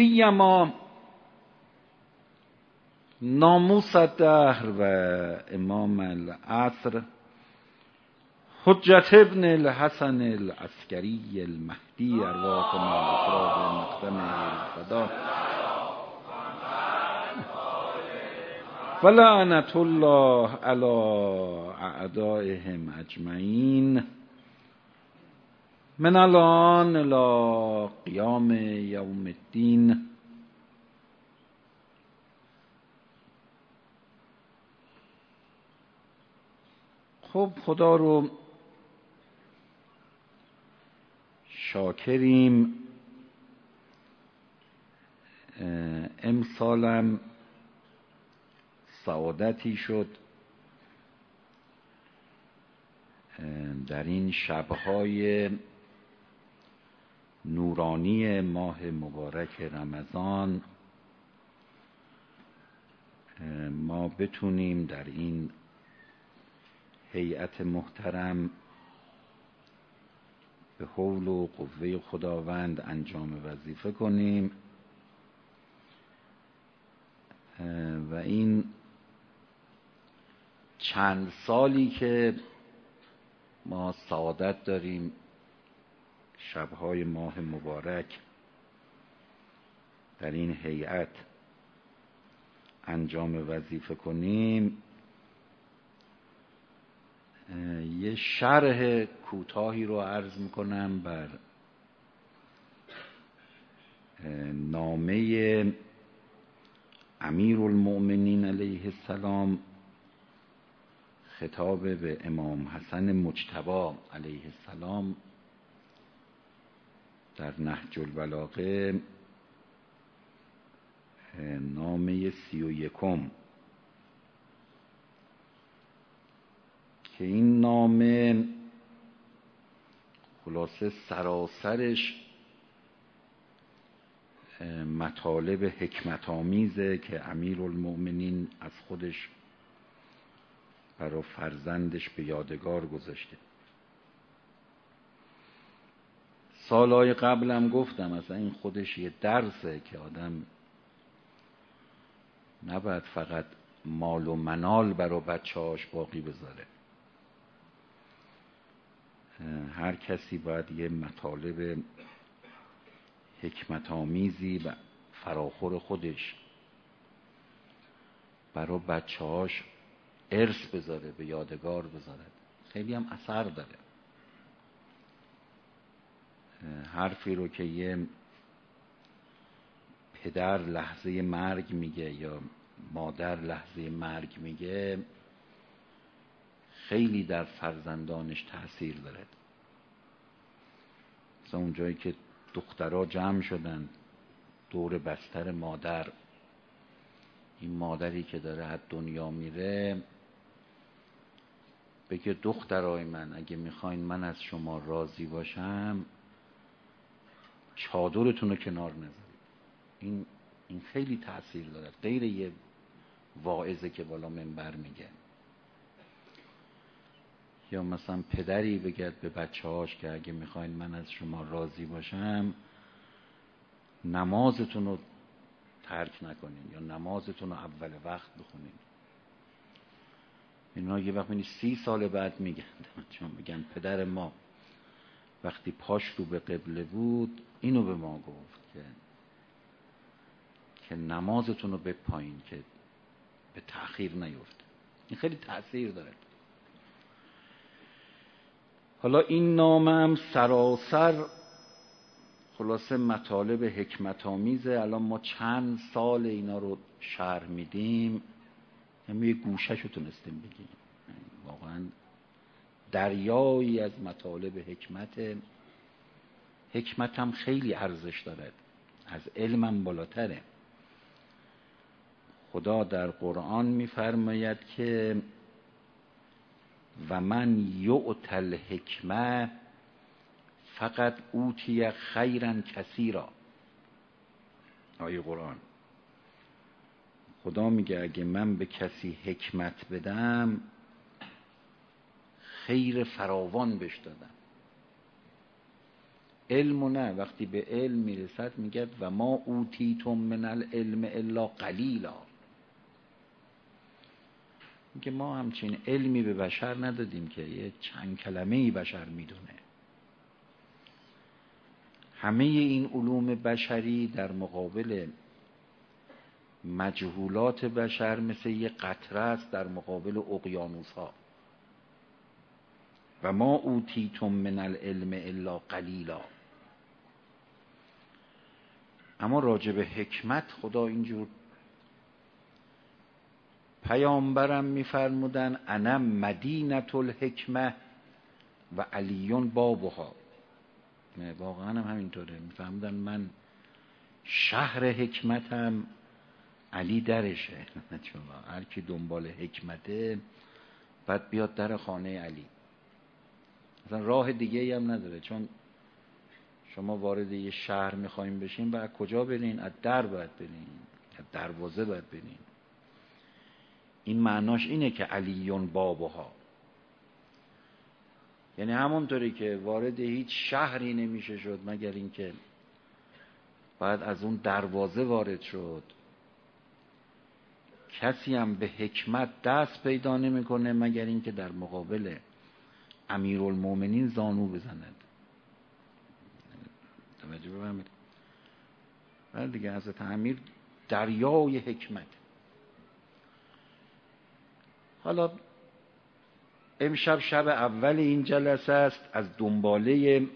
سیما ناموس دهر و امام العصر حجت ابن الحسن العسکری المهدی ارواح ما مقدم الفدا. فلعنت الله على اعدائهم اجمعین. من الان الى قیام یوم الدین. خب خدا رو شاکریم. امسالم سعادتی شد. در این شبهای نورانی ماه مبارک رمضان. ما بتونیم در این هیئت محترم به حول و قوه خداوند انجام وظیفه کنیم. و این چند سالی که ما سعادت داریم شبهای ماه مبارک در این هیئت انجام وظیفه کنیم. یه شرح کوتاهی رو عرض می‌کنم بر نامه امیر المؤمنین علیه السلام خطاب به امام حسن مجتبا علیه السلام. در نهج البلاغه نامه سی و یکم. که این نامه خلاصه سراسرش مطالب حکمت آمیزه که امیر المؤمنین از خودش برای فرزندش به یادگار گذاشته. سالهای قبلم گفتم اصلا این خودش یه درسه که آدم نباید فقط مال و منال برای بچه باقی بذاره. هر کسی باید یه مطالب حکمت آمیزی و فراخور خودش برای بچه هاش ارث بذاره به یادگار بذاره. خیلی هم اثر داره. حرفی رو که یه پدر لحظه مرگ میگه یا مادر لحظه مرگ میگه خیلی در فرزندانش تاثیر داره. مثلا اون جایی که دخترها جمع شدن دور بستر مادر این مادری که داره از دنیا میره بگه دخترای من اگه می‌خواین من از شما راضی باشم چادرتون رو کنار نذارید. این این خیلی تاثیر داره غیر یه واعظه که بالا منبر میگه. یا مثلا پدری بگد به بچه هاش که اگه می‌خواین من از شما راضی باشم نمازتون رو ترک نکنین یا نمازتون رو اول وقت بخونین. اینا یه وقت میگن سی سال بعد میگن. چون میگن پدر ما. وقتی پاش رو به قبله بود اینو به ما گفت که که نمازتون رو به پایین که به تأخیر نیفته. این خیلی تاثیر داره. حالا این نامه هم سراسر خلاصه مطالب حکمت آمیزه الان ما چند سال اینا رو شرح میدیم. همه یه گوشش رو تونستیم بگیم واقعا دریایی از مطالب حکمت. حکمت خیلی ارزش دارد. از علمم بالاتره. خدا در قرآن میفرماید که و من یعت الحکمه فقط اوتی خیرا کثیرا. آیه قرآن. خدا میگه اگه من به کسی حکمت بدم خیر فراوان بش دادم علم نه وقتی به علم می‌رسد میگه و ما اوتیتم من العلم الا قلیلا. میگه ما همچین علمی به بشر ندادیم که یه چند کلمه ای بشر می‌دونه. همه این علوم بشری در مقابل مجهولات بشر مثل یه قطره است در مقابل اقیانوس ها و ما اوتیتم من العلم الا قلیلا. اما راجع به حکمت خدا اینجور پیامبرم میفرمودن انا مدینت الحکمه و علیون بابها. واقعا هم همینطوره. میفرمودن من شهر حکمتم علی درشه. هر کی دنبال حکمته بعد بیاد در خانه علی. مثلا راه دیگه هم نداره. چون شما وارد یه شهر می‌خوایم بشین و کجا برین؟ از در باید برین. از دروازه باید برین. این معناش اینه که علیون بابها یعنی همونطوری که وارد هیچ شهری نمیشه شد مگر اینکه باید از اون دروازه وارد شد. کسی هم به حکمت دست پیدا نمی‌کنه مگر اینکه در مقابل امیرالمومنین زانو بزند توجه بفرمایید. بله دیگه حضرت امیر دریای حکمت. حالا امشب شب اول این جلسه است از دنباله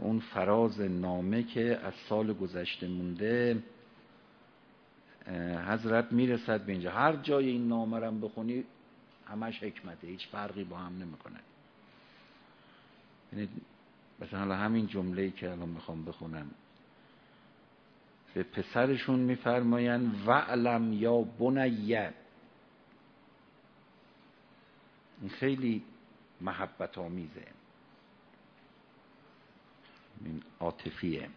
اون فراز نامه که از سال گذشته مونده حضرت می‌رسد به اینجا. هر جای این نامه رم بخونی همش حکمته هیچ فرقی با هم نمی‌کنه. یعنی مثلا همین جمله که الان می‌خوام بخونم. به پسرشون میفرمایند وعلم یا بنیه این خیلی محبت آمیزه این عاطفیه.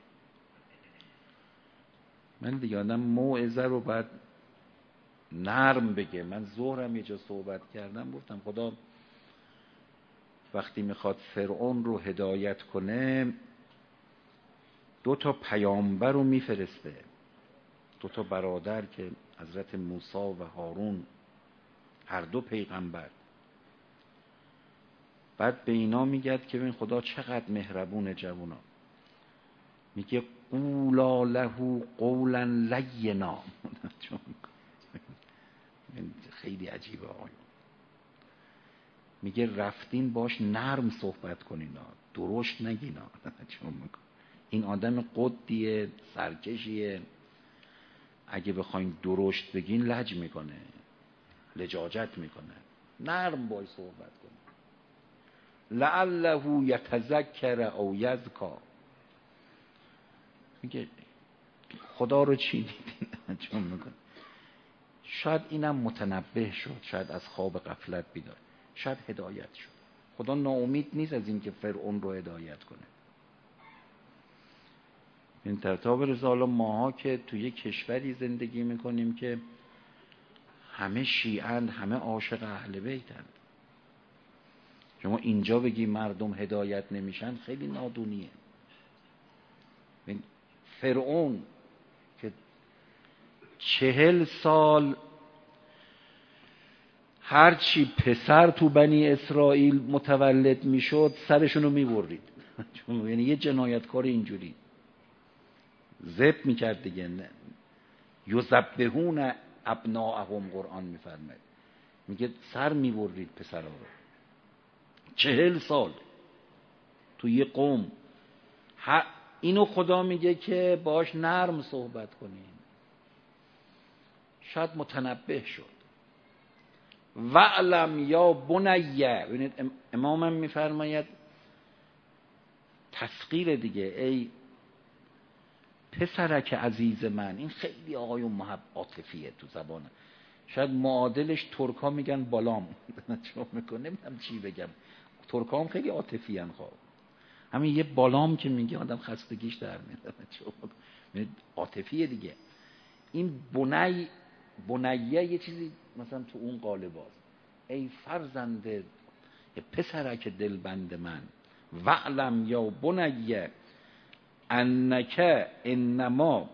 من دیگه آدم موعظه رو باید نرم بگه. من ظهرم یه جا صحبت کردم گفتم خدا وقتی می‌خواد فرعون رو هدایت کنه دو تا پیامبر رو میفرسته. دو تا برادر که حضرت موسی و هارون هر دو پیغمبر. بعد به اینا میگد که ببین خدا چقدر مهربون جوونا. میگه قولا له قولا لینا. خیلی عجیبه آقایون میگه رفتین باش نرم صحبت کنین درشت نگینا این آدم قدیه سرکشیه. اگه بخواین درشت بگین لج می‌کنه. لجاجت می‌کنه. نرم باش صحبت کنه لعله یتذکر او یذکا. میگه خدا رو چی دیدین چون می‌کنه شاید اینم متنبه شد شاید از خواب غفلت بیدار. شاید هدایت شد. خدا ناامید نیست از اینکه فرعون رو هدایت کنه. این ترتاب رساله ماها که توی کشوری زندگی می‌کنیم که همه شیعند همه عاشق اهل بیتند. شما اینجا بگی مردم هدایت نمیشن خیلی نادونیه. فرعون چهل سال هرچی پسر تو بنی اسرائیل متولد می‌شد سرشونو می‌برید یعنی یه جنایتکار اینجوری. زب می‌کرد دیگه. یزبهون ابناءهم قرآن میفرماید. میگه سر می‌برید پسرها رو. چهل سال تو یه قوم. اینو خدا میگه که باش نرم صحبت کنیم شاید متنبه شد. وعلم یا بنیه ببینید امامم میفرماید تسقیر دیگه ای پسرک عزیز من این خیلی آقای محب عاطفیه تو زبانه شاید معادلش ترکا میگن بالام. چون می‌کنه نمی‌دونم چی بگم. ترکا هم خیلی عاطفی ان خواه همین یه بالام که میگه آدم خستگیش در میاد. عاطفیه دیگه. این بنی بنیه یه چیزی مثلا تو اون قالب ای فرزند پسرک دلبند من وعلم یا بنی انک انما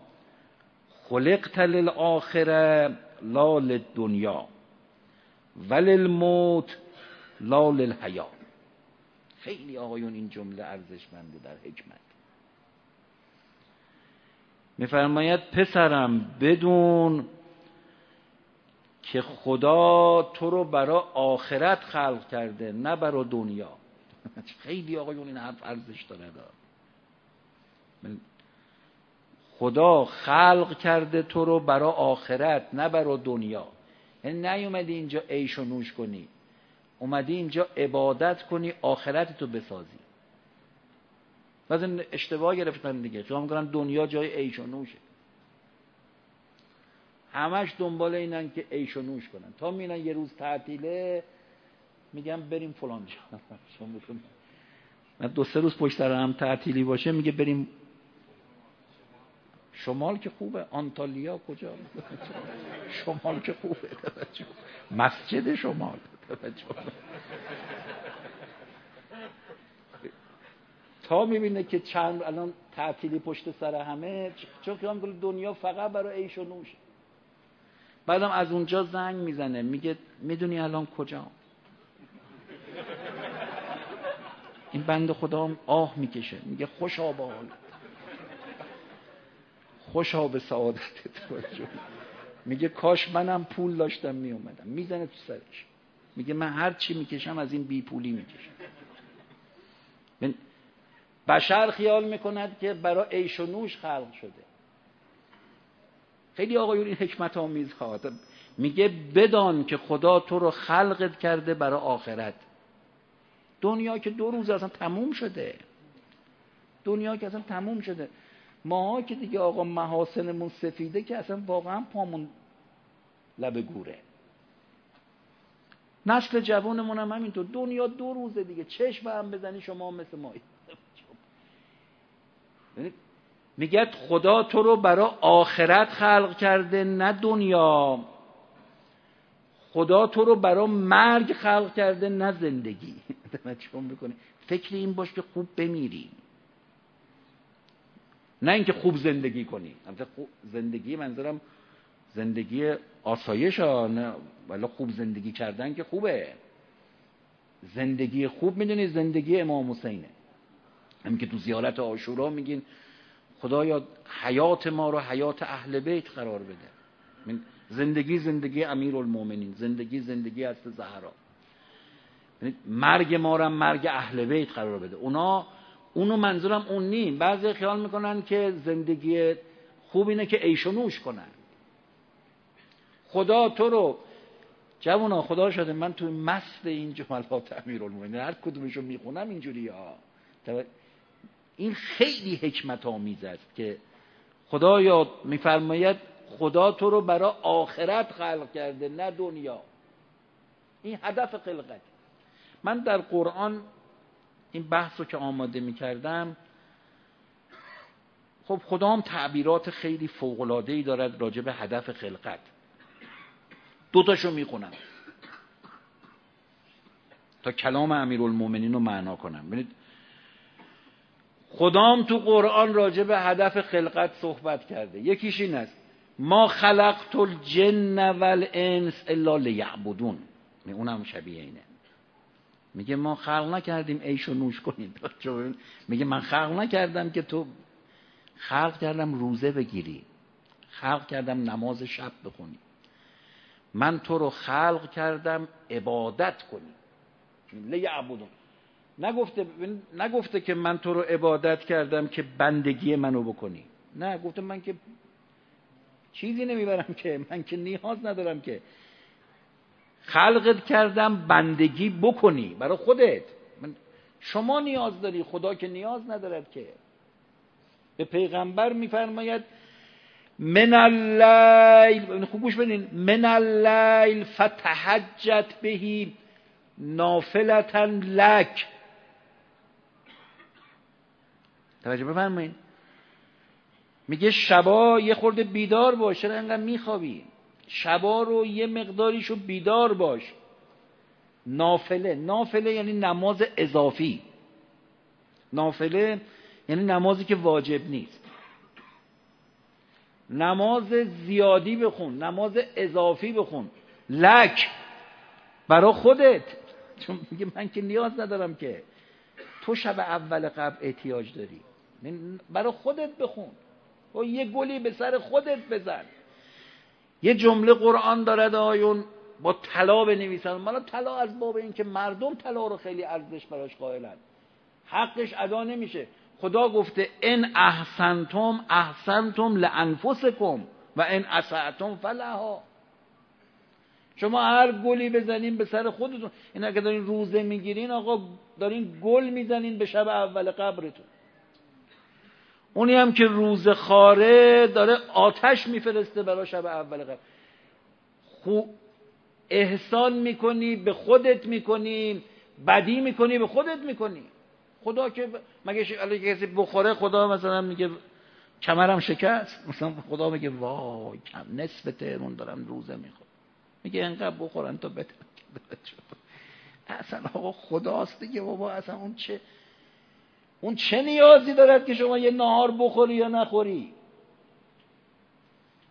خلقت للآخره لا للدنیا وللموت لا للحیا. خیلی آقایون این جمله ارزشمنده در حکمت. میفرماید پسرم بدون که خدا تو رو برای آخرت خلق کرده نه برای دنیا. خیلی آقایون این حرف ارزش داره خدا خلق کرده تو رو برای آخرت نه برای دنیا. یعنی نیومدی اینجا عیش و نوش کنی. اومدی اینجا عبادت کنی آخرت تو بسازی. بعضی اشتباه گرفتن دیگه. چون میگن دنیا جای عیش و نوشه. همش دنبال اینن که عیش و نوش کنن. تا میرن یه روز تعطیله میگم بریم فلان جا. دو سه روز پشت سر هم تعطیلی باشه میگه بریم. شمال که خوبه. آنتالیا کجا؟ شمال که خوبه. مسجد شمال. تا می‌بینه که چند الان تعطیلی پشت سر همه چون که دنیا فقط برای عیش و نوشه. بعدم از اونجا زنگ می‌زنه میگه می‌دونی الان کجا این بند خدا آه می‌کشه میگه خوشا به حالت خوشا به سعادتت میگه کاش منم پول داشتم میومدم می‌زنه تو سرش. میگه من هر چی می‌کشم از این بی پولی می‌کشم. بشر خیال می‌کند که برای عیش و نوش خلق شده. خیلی آقایون این حکمت آمیز خواهد میگه بدان که خدا تو رو خلقت کرده برای آخرت. دنیا که دو روز اصلا تموم شده. دنیا که اصلا تموم شده. ماها که دیگه آقا محاسنمون سفیده که اصلا واقعا پامون لب گوره. نسل جوانمون هم همینطور. دنیا دو روزه دیگه. چشم هم بزنی شما مثل مایی یعنی میگه خدا تو رو برای آخرت خلق کرده نه دنیا. خدا تو رو برای مرگ خلق کرده نه زندگی. فکر این باش که خوب بمیری. نه اینکه خوب زندگی کنی. زندگی منظورم زندگی آسایش ها نه ولی خوب زندگی کردن که خوبه. زندگی خوب می‌دونی زندگی امام حسینه. هم که تو زیارت آشورا میگین خدایا حیات ما رو حیات اهل بیت قرار بده. زندگی زندگی امیر المومنین زندگی زندگی است زهرا. یعنی مرگ ما رو مرگ اهل بیت قرار بده. اونا اونو منظورم اون نیم. بعضی خیال می‌کنن که زندگی خوب اینه که عیش و نوش کنن. خدا تو رو جوانا خدا شده من تو مست این جملات المومنین هر کدومشو می‌خونم اینجوری ها این خیلی حکمت آمیز است که خدا میفرماید خدا تو رو برای آخرت خلق کرده نه دنیا. این هدف خلقت. من در قرآن این بحث رو که آماده می کردم خب خدا هم تعبیرات خیلی فوقلادهی دارد راجع به هدف خلقت. دوتاشو می خونم تا کلام امیرالمومنین رو معنا کنم. ببینید خدام تو قرآن راجع به هدف خلقت صحبت کرده. یکیش این است. ما خلقت الجن والانس الا لیعبدون. اونم شبیه اینه. میگه ما خلق نکردیم عیش و نوش کنیم. میگه من خلق نکردم که تو خلق کردم روزه بگیری. خلق کردم نماز شب بخونی. من تو رو خلق کردم عبادت کنی. لیعبدون. نگفته نگفته که من تو رو عبادت کردم که بندگی منو بکنی. نه گفته من که چیزی نمی‌برم که من که نیاز ندارم که. خلقت کردم بندگی بکنی برای خودت. من شما نیاز داری خدا که نیاز ندارد که. به پیغمبر میفرماید من اللیل خوب گوش بدین من اللیل فتحجت بهی نافلتا لک. توجه بفرمایید. میگه شبا یه خورده بیدار باش چرا انقدر میخوابی؟ شبا رو یه مقداریشو بیدار باش. نافله نافله یعنی نماز اضافی. نافله یعنی نمازی که واجب نیست. نماز زیادی بخون نماز اضافی بخون. لک برا خودت. چون میگه من که نیاز ندارم که. تو شب اول قبل احتیاج داری. برا خودت بخون. و یه گلی به سر خودت بزن. یه جمله قرآن دارد آیون با طلا بنویسن. مالا طلا از باب این که مردم طلا رو خیلی ارزش براش قائلن. حقش ادا نمیشه. خدا گفته ان احسنتم احسنتم لانفسکم و ان اسعتم فلها. شما هر گلی بزنین به سر خودتون. این اگه دارین روزه می‌گیرین آقا دارین گل می‌زنین به شب اول قبرتون. اونی هم که روز خاره داره آتش میفرسته برای شب اول قبر خو احسان می‌کنی به خودت می‌کنی بدی می‌کنی به خودت می‌کنی. خدا که مگه کسی بخوره خدا مثلا میگه کمرم شکست؟ مثلا خدا میگه وای کم نصف تهرون دارم روزه میخور میگه انقدر بخورن تا بتن اصلا آقا خداست دیگه بابا اصلا اون چه اون چه نیازی دارد که شما یه نهار بخوری یا نخوری؟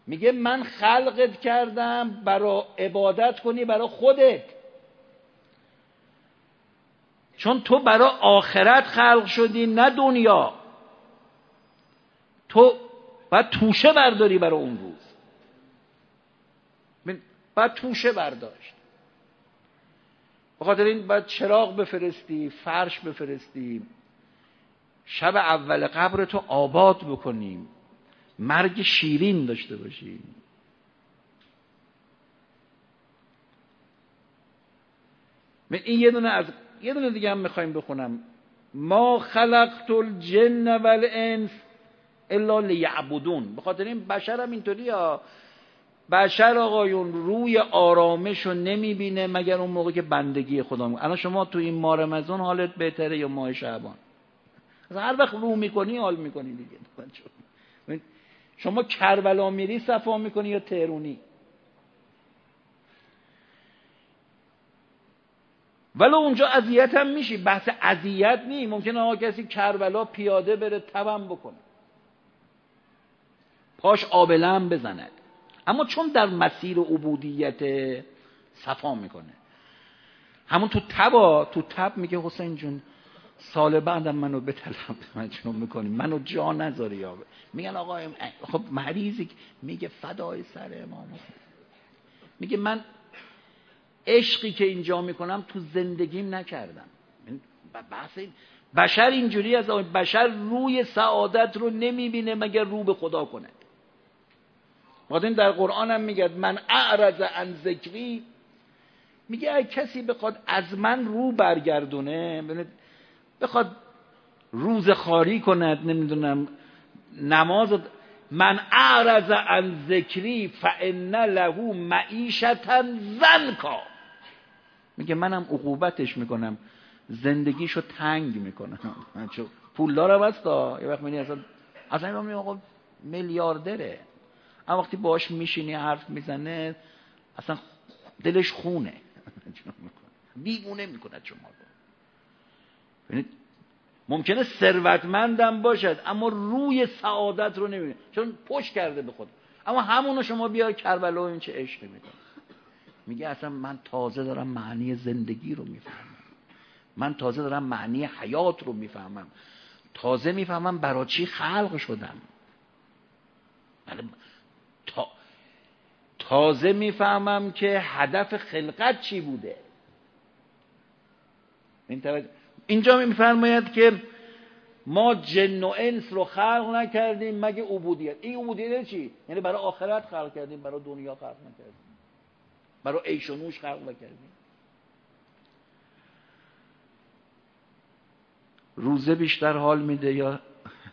میگه من خلقت کردم برا عبادت کنی برا خودت. چون تو برا آخرت خلق شدی نه دنیا. تو باید توشه برداری برای اون روز. باید توشه برداشت. بخاطر این باید چراغ بفرستی فرش بفرستی. شب اول قبر تو آباد بکنیم. مرگ شیرین داشته باشیم. این یه دونه از یه دونه دیگه هم می‌خوایم بخونم. ما خلقت الجن والانس الا لیعبدون. به خاطر این بشر هم اینطوری ها. بشر آقایون روی آرامش رو نمی‌بینه مگر اون موقع که بندگی خدا الان شما تو این ماه حالت بهتره یا ماه شعبان؟ هر وقت رو می‌کنی حال می‌کنی دیگه. شما کربلا میری صفا می‌کنی یا تهرونی؟ ولی اونجا اذیت هم میشی. بحث اذیت نی. ممکنه آقا کسی کربلا پیاده بره تبم بکنه. پاش آبلم بزند اما چون در مسیر عبودیت صفا می‌کنه. همون تو تبا تو تب میگه حسین جون سال بعدم منو بطلب مجنون می‌کنی؟ منو جا نذاری یا. میگن آقا خب مریضی میگه فدای سر امام میگه من عشقی که اینجا می‌کنم تو زندگیم نکردم. بحث بشر اینجوری از بشر روی سعادت رو نمی‌بینه مگر رو به خدا کنه. این در قرآن هم میگه من اعرض عن ذکری. میگه کسی بخواد از من رو برگردونه بخواد روز خاری کند نمی‌دونم نماز من اعرض عن ذکری فان له معیشتا زنکا. میگه منم عقوبتش می‌کنم زندگیشو تنگ می‌کنم. چون پول دارم هستا یه وقت منی اصلا اصلا این آقا میلیاردره. اما وقتی باش میشینی حرف می‌زنه اصلا دلش خونه. بیگونه می‌کنه شما رو. ممکنه ثروتمندم باشد اما روی سعادت رو نمی‌بینه چون پشت کرده به خود اما همونو شما بیار کربلا و این چه عشقی می‌کنه میگه اصلا من تازه دارم معنی زندگی رو می‌فهمم. من تازه دارم معنی حیات رو می‌فهمم. تازه می‌فهمم برای چی خلق شدم. بله، تا... تازه می‌فهمم که هدف خلقت چی بوده. اینجا میفرماید که ما جن و انس رو خلق نکردیم مگه عبودیت؟ این عبودیت چی؟ یعنی برای آخرت خلق کردیم برای دنیا خلق نکردیم. برای عیش و نوش خلق نکردیم. روزه بیشتر حال میده یا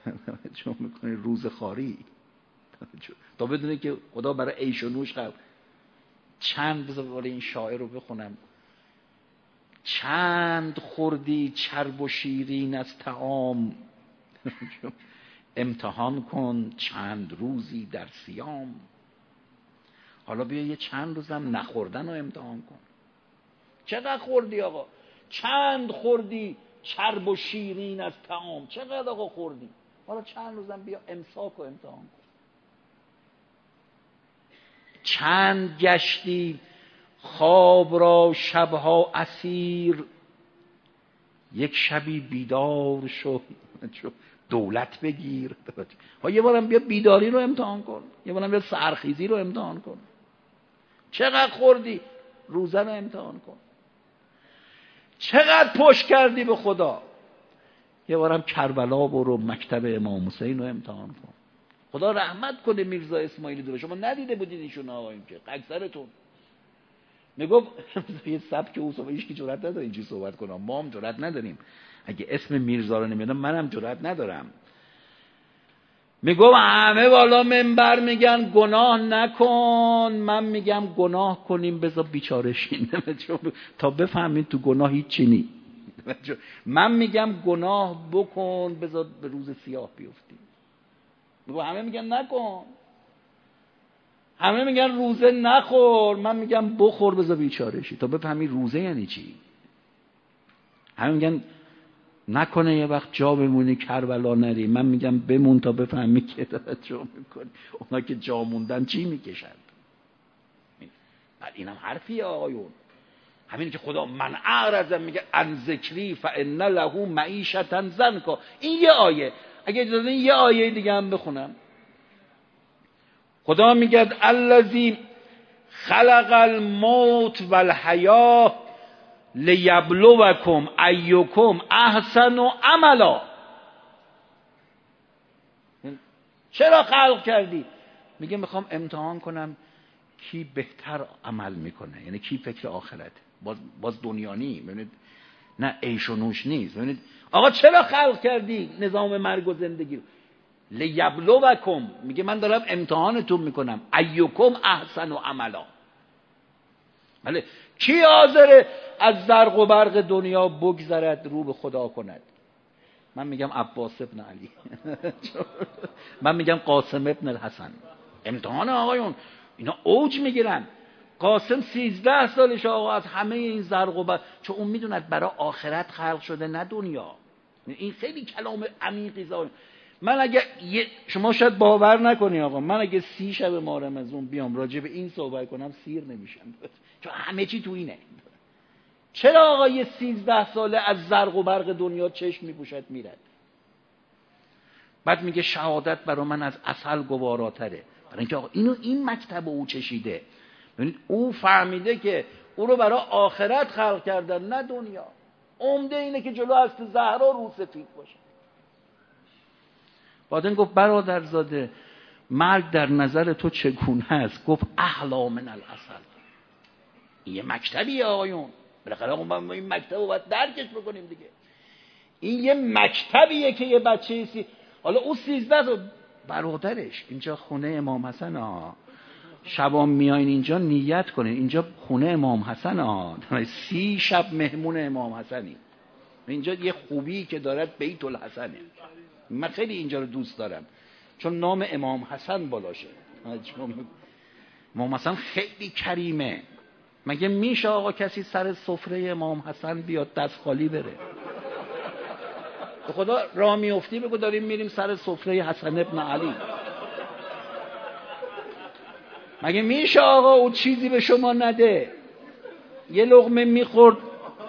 چون می‌کنی روز خاری؟ تا بدونه که خدا برای عیش و نوش خلق. چند بذار این شاعر رو بخونم. چند خوردی چرب و شیرین از تعام امتحان کن چند روزی در سیام حالا بیا یه چند روزم نخوردن رو امتحان کن. چقدر خوردی آقا؟ چند خوردی چرب و شیرین از تعام چقدر آقا خوردیم حالا چند روزم بیا امساک و امتحان کن. چند گشتی خواب را شبها اسیر. یک شبی بیدار شو. دولت بگیر. ها یه بارم بیا بیداری رو امتحان کن. یه بارم بیا سرخیزی رو امتحان کن. چقدر خوردی؟ روزه رو امتحان کن. چقدر پشت کردی به خدا؟ یه بارم کربلا برو مکتب امام حسین رو امتحان کن. خدا رحمت کنه میرزا اسماعیلی دور شما ندیده بودید ایشون آقاییم که. اکثرتون می‌گفت یه سبک او صحبت هیچ کی جرئت نداره اینجوری صحبت کنم ما هم جرئت نداریم. اگه اسم میرزا رو نمی‌دونم منم جرئت ندارم. میگم همه بالا منبر میگن گناه نکن. من میگم گناه کنیم بذار بیچاره تا بفهمین تو گناه هیچی نی. من میگم گناه بکن بذار به روز سیاه بیفتیم. میگم همه میگن نکن. همه میگن روزه نخور من میگم بخور بذار بیچاره شی. تا بفهمی روزه یعنی چی؟ همه میگن نکنه یه وقت جا بمونی کربلا نری. من میگم بمون تا بفهمی که جا می‌کنی. اونا که جا موندن چی می‌کشند بعد اینم حرفی آقایون همین که خدا من اعرض میگه ان ذکری فان له معیشتا زنکا. این یه آیه. اگه اجازه یه آیه دیگه هم بخونم. خدا میگه الذی خلق الموت والحیاه لیبلوکم ایکم احسن و عملا. چرا خلق کردی؟ میگه می‌خوام امتحان کنم کی بهتر عمل می‌کنه. یعنی کی فکر آخرت؟ باز, باز دنیانی ببینید نه عیش و نوش نیست. ببینید آقا چرا خلق کردی نظام مرگ و زندگی لیبلوکم. میگه من دارم امتحانتون می‌کنم. ایکم احسن و عملا. بله. کی حاضره از زرق و برق دنیا بگذرد رو به خدا کند؟ من میگم عباس ابن علی. من میگم قاسم ابن الحسن. امتحان آقایون. اینا اوج می‌گیرن. قاسم سیزده سالش آقا از همه این زرق و برق. چون اون می‌دوند برای آخرت خلق شده نه دنیا. این خیلی کلام عمیقی زاید من اگه شما شاید باور نکنی آقا من اگه سی شب مارم از اون بیام راجع به این صحبت کنم سیر نمیشم. چون همه چی تو اینه. چرا آقا یه سیزده ساله از زرق و برق دنیا چشم میپوشد میرد؟ بعد میگه شهادت برا من از اصل گواراتره. برای اینکه آقا اینو این مکتب او چشیده. ببینید او فهمیده که او رو برای آخرت خلق کردن نه دنیا. عمده اینه که جلو از زهرا رو سفید باشه. بعدن گفت برادرزاده مرگ در نظر تو چگونه است؟ گفت احلا من این یه مکتبی آقایون. بالاخره ما این مکتب رو باید درکش بکنیم دیگه. این یه مکتبیه که یه بچه سی حالا او سیزده رو برادرش. اینجا خونه امام حسن ها شبام میاین اینجا نیت کنین. اینجا خونه امام حسن ها سی شب مهمون امام حسنی. اینجا یه خوبی که دارد بیت الحسنه. من خیلی اینجا رو دوست دارم. چون نام امام حسن بالاشه. امام حسن خیلی کریمه. مگه میشه آقا کسی سر سفره امام حسن بیاد دست خالی بره؟ خدا راه میفتی بگو داریم میریم سر سفره حسن ابن علی. مگه میشه آقا او چیزی به شما نده؟ یه لغمه می‌خورد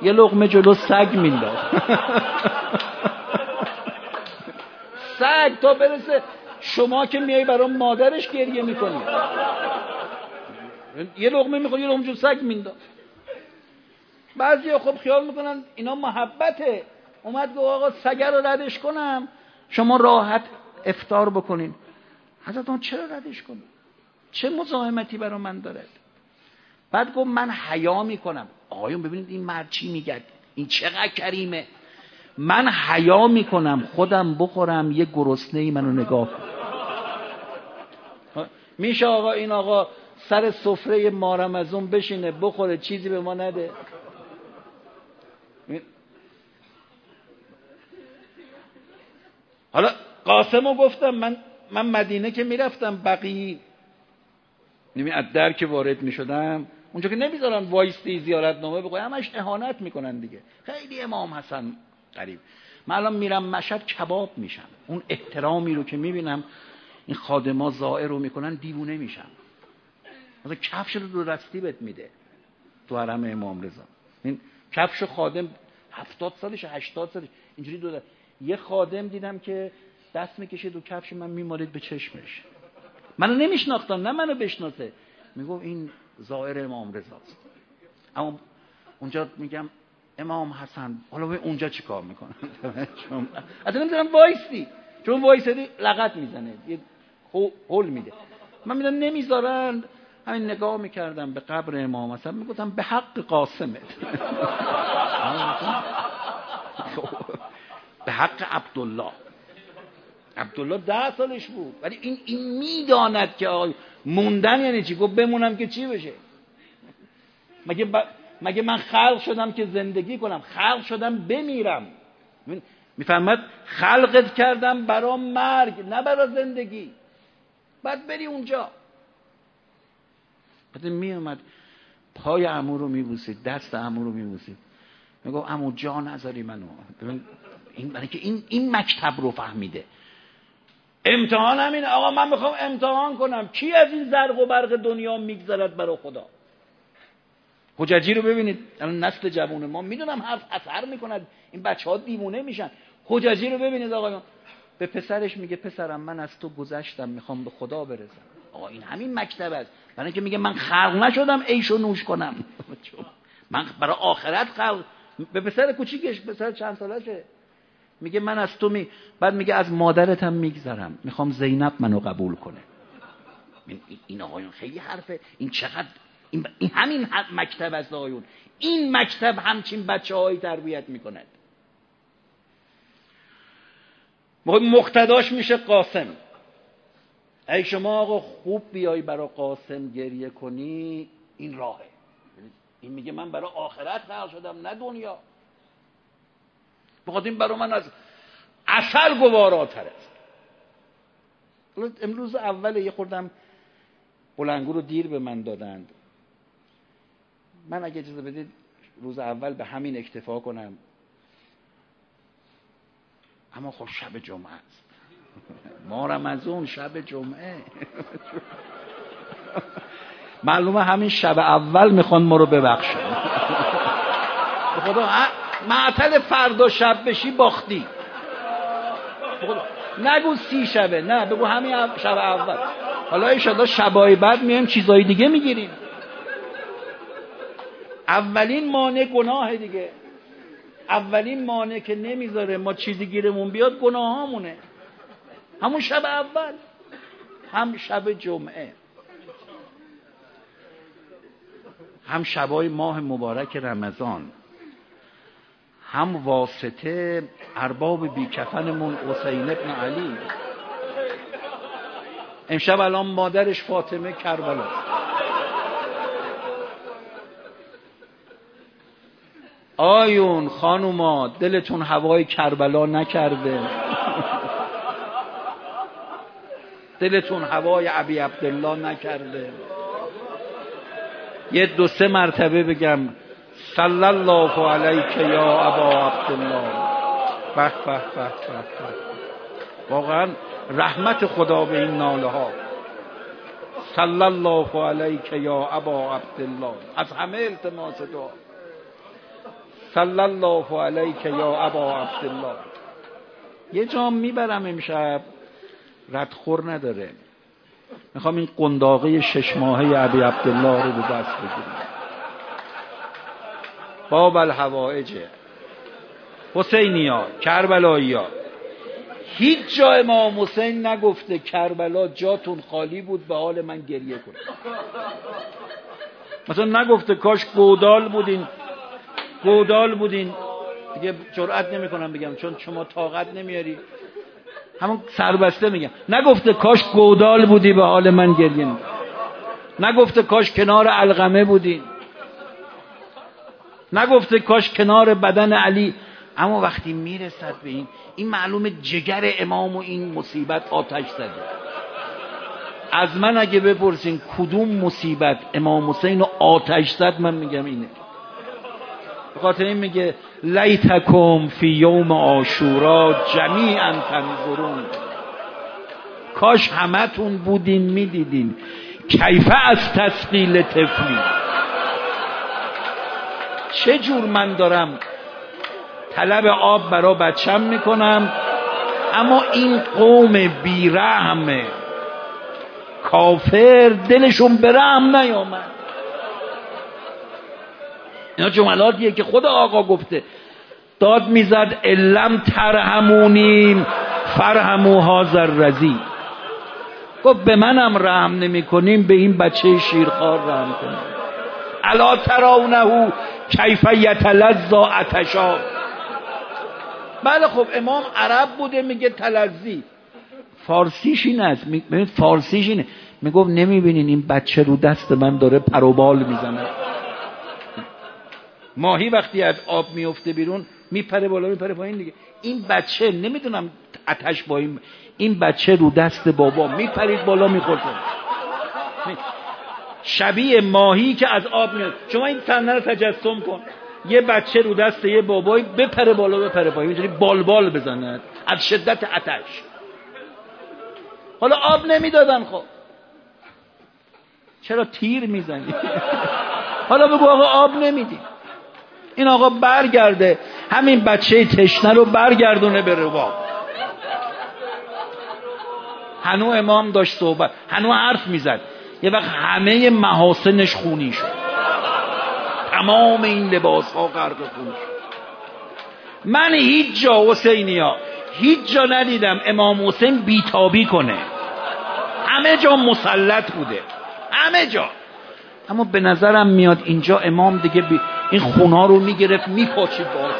یه لغمه جلو سگ مینداخت. سگ تا برسه. شما که میای برای مادرش گریه می‌کنی. یه لغمه می‌خواد یه لغمه جو سگ مینداز. بعضی خب خیال می‌کنن اینا محبته. اومد گفت آقا سگه رو ردش کنم. شما راحت افتار بکنین. حضرت چرا ردش کنیم چه مزاحمتی برای من دارد؟ بعد گفت من حیا می‌کنم. آقایون ببینید این مرد چی میگه؟ این چقدر کریمه. من حیا می‌کنم خودم بخورم یه گرسنه ای منو نگاه کن. میشه آقا این آقا سر سفره اون بشینه بخوره چیزی به ما نده. حالا قاسمو گفتم من من مدینه که می‌رفتم بقیه نمی از در که وارد می‌شدم اونجا که نمی‌ذارن وایستی زیارت نامه بگوی همش اهانت می‌کنن دیگه. خیلی امام حسن غریب من الان میرم مشهد کباب میشم. اون احترامی رو که می‌بینم این خادما زائر رو می‌کنن دیوونه میشم. مثلا کفش رو دو دستی بهت میده. تو حرم امام رضا. این کفش خادم هفتاد سالش هشتاد سالش اینجوری دو یه خادم دیدم که دست می‌کشه دو کفش من میمارید به چشمش. منو نمیشناختم نه منو بشناسه. میگو این زائر امام رضاست. اما اونجا میگم امام حسن حالا به اونجا چیکار می‌کنن اصلا نمی‌ذارم وایسی. چون وایسادی لغت می‌زنه. یه هول میده. من میدم نمی‌ذارن. همین نگاه می‌کردم به قبر امام حسن. می‌گفتم به حق قاسمه به حق عبدالله. عبدالله ده سالش بود. ولی این این می‌داند که آقای موندن یعنی چی؟ گفت بمونم که چی بشه؟ مگه مگه من خلق شدم که زندگی کنم؟ خلق شدم بمیرم. می‌فهمد؟ خلقت کردم برا مرگ نه برا زندگی. بعد بری اونجا. بعد میومد پای عمو رو میبوسید دست عمو رو میبوسید. میگو عمو جا نذاری منو. این برای که این این مکتب رو فهمیده. امتحان همین آقا من می‌خوام امتحان کنم. کی از این زرق و برق دنیا میگذرد برای خدا؟ حججی رو ببینید. الان نسل جوون ما می‌دونم حرف اثر می‌کند. این بچه ها دیوونه میشن. حججی رو ببینید آقا به پسرش میگه پسرم من از تو گذشتم می‌خوام به خدا برسم. آقا این همین مکتب است. برای اینکه میگه من خلق نشدم عیش نوش کنم. من برای آخرت خلق به پسر کوچیکش پسر چند سالشه. میگه من از تو می بعد میگه از مادرتم میگذرم. می‌خوام زینب منو قبول کنه. این آقایون خیلی حرفه. این چقدر این, همین مکتب است آقایون این مکتب همچین بچه هایی تربیت می‌کند. مقتداش میشه قاسم. ای شما آقا خوب بیای برای قاسم گریه کنی این راهه. این میگه من برای آخرت خلق شدم نه دنیا. بخاطر این برای من از اصل گواراتر است. امروز اول یه خوردم بلنگو رو دیر به من دادند. من اگه اجازه بدید روز اول به همین اکتفا کنم. اما خب شب جمعه است. ما رمزون شب جمعه. معلومه همین شب اول می‌خوان ما رو ببخشن. خدا معطل فردا شب بشی باختی. نگو سی شبه. نه بگو همین شب اول. حالا ایشالا شبای بعد میایم چیزای دیگه می‌گیریم. اولین مانع گناه دیگه. اولین مانع که نمی‌ذاره ما چیزی گیرمون بیاد گناه هامونه همون شب اول. هم شب جمعه. هم شبای ماه مبارک رمضان. هم واسطه ارباب بیکفنمون حسین ابن علی. امشب الان مادرش فاطمه کربلا. آیون خانوما دلتون هوای کربلا نکرده. دلتون هوای عبی عبدالله نکرده. یه دو سه مرتبه بگم. صلی الله علیک یا ابا عبدالله. به به به به واقعا رحمت خدا به این ناله ها صلی الله علیک یا ابا عبدالله. از همه التماس دعا. صلی الله علیک یا ابا عبدالله. یه جام می‌برم امشب. ردخور نداره. می‌خوام این قنداقه شش ماهه عبی عبدالله رو به دست بگیریم باب الحوائج. حسینیا کربلاییا هیچ جا امام حسین نگفته کربلا جاتون خالی بود به حال من گریه کنید مثلا نگفته کاش گودال بودین. گودال بودین. دیگه جرأت نمی‌کنم بگم چون شما طاقت نمیاری. همون سربسته میگم. نگفته کاش گودال بودی به حال من گریه نگفته کاش کنار القمه بودین نگفته کاش کنار بدن علی. اما وقتی می‌رسد به این این معلوم جگر امام و این مصیبت آتش زده. از من اگه بپرسین کدوم مصیبت؟ امام حسین رو آتش زد من میگم اینه. خاطر میگه لیتکم فی یوم آشورا جمیعا تنظرون. کاش همتون بودین می‌دیدین. کیفه از تسقیل تفلی چه جور من دارم طلب آب برا بچم می‌کنم؟ اما این قوم بیرحم کافر دلشون برحم نیامد. اینا جملاتیه که خود آقا گفته. داد می‌زد علم ترهمونیم فرهمو هازر رزی گفت به منم رحم نمی کنیم به این بچه شیرخوار رحم کنیم. الا تراونه کیف یتلزا اتشا. بله خب امام عرب بوده میگه تلزی فارسیش این است. فارسیش اینه. می‌گفت نمی‌بینین این بچه رو دست من داره پروبال می‌زنه. ماهی وقتی از آب میفته بیرون میپره بالا میپره پایین دیگه. این بچه نمی‌دونم اتش با این این بچه رو دست بابا میپرید بالا می‌خورد. شبیه ماهی که از آب میاد. شما این صحنه رو تجسم کن. یه بچه رو دست یه بابایی بپره بالا بپره پایین. می‌تونی بال بال بزند. از شدت اتش حالا آب نمی‌دادن خب. چرا تیر می‌زنی؟ حالا بگو آقا آب نمیدی. این آقا برگرده. همین بچه تشنه رو برگردونه به رباب هنو امام داشت صحبت هنو حرف می‌زد. یه وقت همه محاسنش خونی شد. تمام این لباس ها غرق خونی شد. من هیچ جا حسینی ها هیچ جا ندیدم امام حسین بیتابی کنه. همه جا مسلط بوده. همه جا. اما به نظرم میاد اینجا امام دیگه بی... این خونا رو می‌گرفت میپاچید باز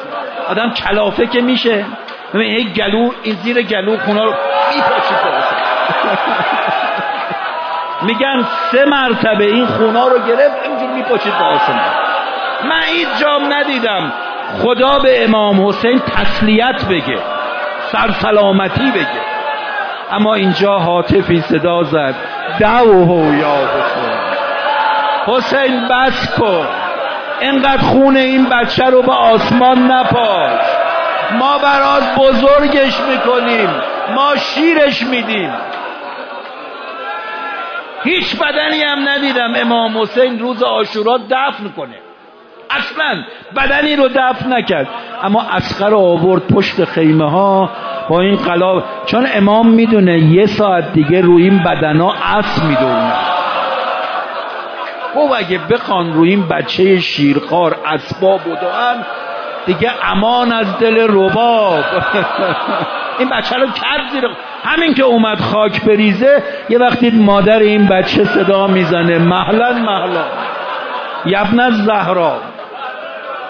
آدم کلافه که میشه. این گلو این زیر گلو خونا رو میپاچید باز میگن سه مرتبه این خونا رو گرفت اینجور میپاچید با آسمان من هیچ جام ندیدم خدا به امام حسین تسلیت بگه سرسلامتی بگه. اما اینجا حاطفی صدا زد دو یا حسین. حسین بس کن. اینقدر خون این بچه رو به آسمان نپاش. ما برات بزرگش می‌کنیم. ما شیرش میدیم. هیچ بدنی هم ندیدم. امام حسین روز آشورا دفن کنه. اصلا بدنی رو دفن نکرد. اما اسقر آورد پشت خیمه ها. با این قلاب چون امام می‌دونه یه ساعت دیگه روی این بدن ها اصل می‌دونه. خب اگه بخوان روی این بچه شیرخوار اسباب و دیگه امان از دل رباب. این بچه رو کرد زیر همین که اومد خاک بریزه یه وقتی مادر این بچه صدا می‌زنه محلا محلا یبن زهرا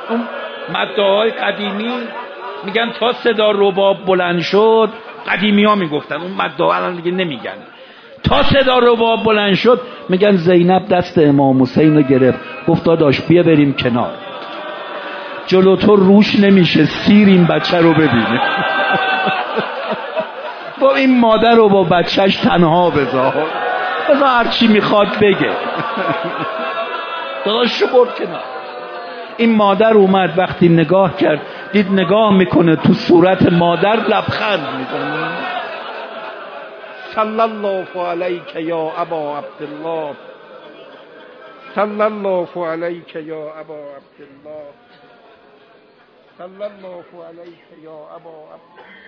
اون مدعای قدیمی میگن تا صدا رباب بلند شد قدیمی ها می‌گفتن اون مدعا الان دیگه نمیگن. تا صدا رباب بلند شد میگن زینب دست امام حسین رو گرفت. گفت داداش بیا بریم کنار. جلو تو روش نمیشه سیر این بچه رو ببینه. با این مادر رو با بچهش تنها بذار. بذار هرچی می‌خواد بگه. داداش برد کنار. این مادر اومد وقتی نگاه کرد دید نگاه می‌کنه تو صورت مادر لبخند می‌زنه. صلى الله عليك يا أبا عبد الله. صلى الله عليك يا أبا عبد الله. صلى الله عليك يا أبا عبد الله.